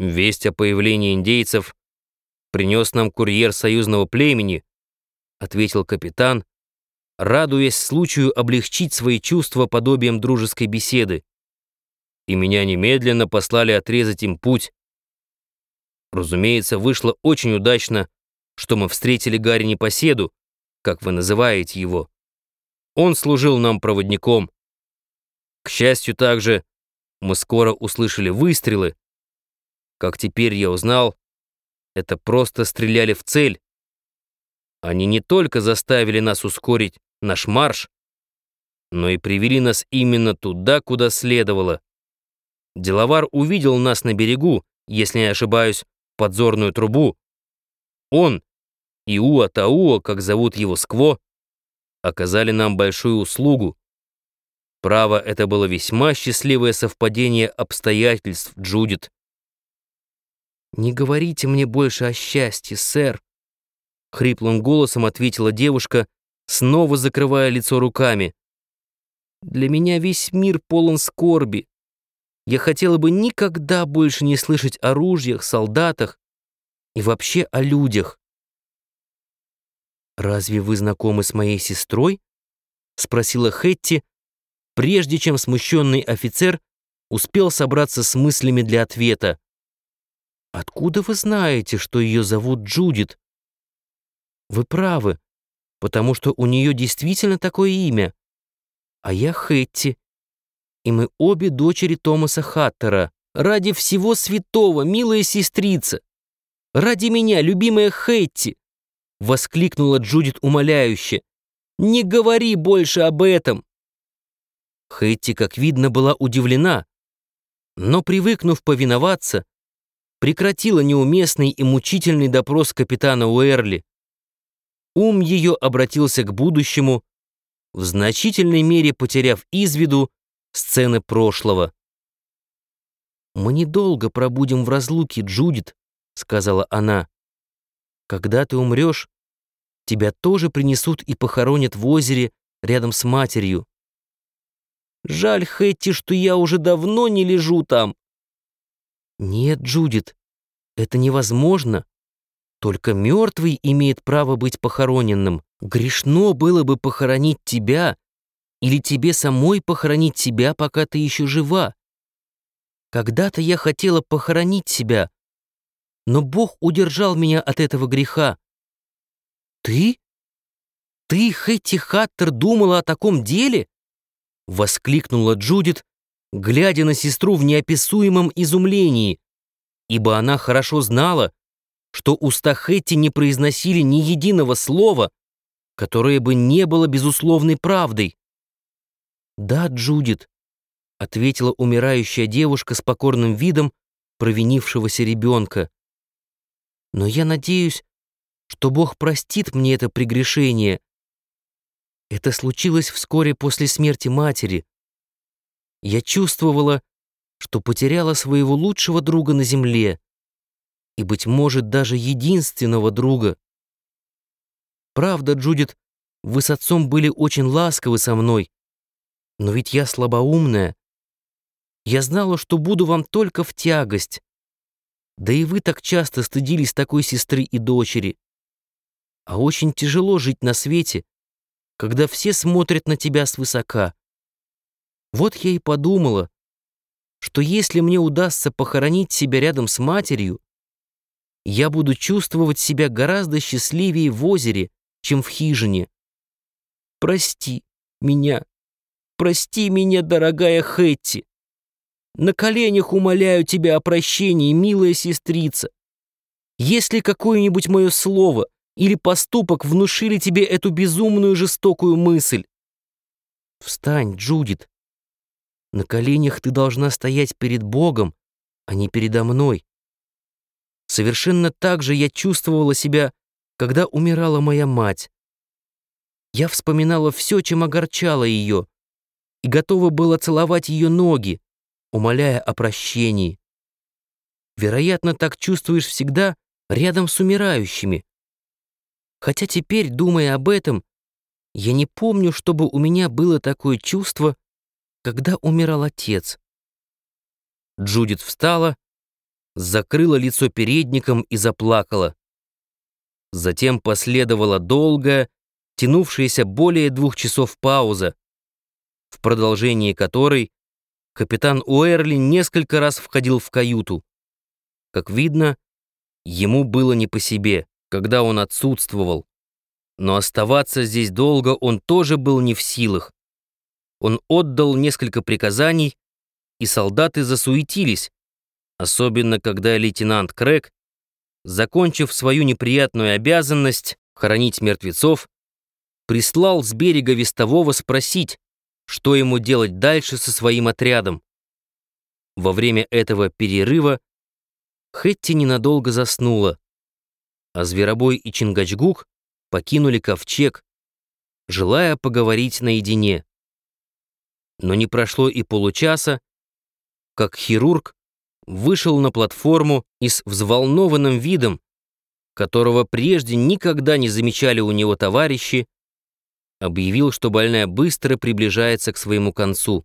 Весть о появлении индейцев принес нам курьер союзного племени, ответил капитан, радуясь случаю облегчить свои чувства подобием дружеской беседы. И меня немедленно послали отрезать им путь. Разумеется, вышло очень удачно, что мы встретили Гарри Непоседу, как вы называете его. Он служил нам проводником. К счастью, также мы скоро услышали выстрелы, как теперь я узнал, это просто стреляли в цель. Они не только заставили нас ускорить наш марш, но и привели нас именно туда, куда следовало. Деловар увидел нас на берегу, если не ошибаюсь, подзорную трубу. Он и Уа-Тауа, как зовут его Скво, оказали нам большую услугу. Право, это было весьма счастливое совпадение обстоятельств, Джудит. «Не говорите мне больше о счастье, сэр», — хриплым голосом ответила девушка, снова закрывая лицо руками. «Для меня весь мир полон скорби. Я хотела бы никогда больше не слышать о ружьях, солдатах и вообще о людях». «Разве вы знакомы с моей сестрой?» — спросила Хетти, прежде чем смущенный офицер успел собраться с мыслями для ответа. Откуда вы знаете, что ее зовут Джудит? Вы правы, потому что у нее действительно такое имя. А я Хэтти. И мы обе дочери Томаса Хаттера. Ради всего святого, милая сестрица. Ради меня, любимая Хэтти. Воскликнула Джудит умоляюще. Не говори больше об этом. Хэтти, как видно, была удивлена, но, привыкнув повиноваться, прекратила неуместный и мучительный допрос капитана Уэрли. Ум ее обратился к будущему, в значительной мере потеряв из виду сцены прошлого. «Мы недолго пробудем в разлуке, Джудит», — сказала она. «Когда ты умрешь, тебя тоже принесут и похоронят в озере рядом с матерью. Жаль, Хэтти, что я уже давно не лежу там. «Нет, Джудит, это невозможно. Только мертвый имеет право быть похороненным. Грешно было бы похоронить тебя или тебе самой похоронить себя, пока ты еще жива. Когда-то я хотела похоронить себя, но Бог удержал меня от этого греха. Ты? Ты, Хэтти Хаттер, думала о таком деле?» Воскликнула Джудит, глядя на сестру в неописуемом изумлении, ибо она хорошо знала, что уста Хэтти не произносили ни единого слова, которое бы не было безусловной правдой. «Да, Джудит», — ответила умирающая девушка с покорным видом провинившегося ребенка. «Но я надеюсь, что Бог простит мне это прегрешение. Это случилось вскоре после смерти матери, я чувствовала, что потеряла своего лучшего друга на земле и, быть может, даже единственного друга. Правда, Джудит, вы с отцом были очень ласковы со мной, но ведь я слабоумная. Я знала, что буду вам только в тягость. Да и вы так часто стыдились такой сестры и дочери. А очень тяжело жить на свете, когда все смотрят на тебя свысока. Вот я и подумала, что если мне удастся похоронить себя рядом с матерью, я буду чувствовать себя гораздо счастливее в озере, чем в хижине. Прости меня, прости меня, дорогая Хэтти. На коленях умоляю тебя о прощении, милая сестрица. Если какое-нибудь мое слово или поступок внушили тебе эту безумную жестокую мысль, встань, Джудит, на коленях ты должна стоять перед Богом, а не передо мной. Совершенно так же я чувствовала себя, когда умирала моя мать. Я вспоминала все, чем огорчала ее, и готова была целовать ее ноги, умоляя о прощении. Вероятно, так чувствуешь всегда рядом с умирающими. Хотя теперь, думая об этом, я не помню, чтобы у меня было такое чувство, когда умирал отец. Джудит встала, закрыла лицо передником и заплакала. Затем последовала долгая, тянувшаяся более двух часов пауза, в продолжении которой капитан Уэрли несколько раз входил в каюту. Как видно, ему было не по себе, когда он отсутствовал. Но оставаться здесь долго он тоже был не в силах. Он отдал несколько приказаний, и солдаты засуетились, особенно когда лейтенант Крэг, закончив свою неприятную обязанность хоронить мертвецов, прислал с берега вестового спросить, что ему делать дальше со своим отрядом. Во время этого перерыва Хэтти ненадолго заснула, а Зверобой и Чингачгук покинули ковчег, желая поговорить наедине. Но не прошло и получаса, как хирург вышел на платформу и с взволнованным видом, которого прежде никогда не замечали у него товарищи, объявил, что больная быстро приближается к своему концу.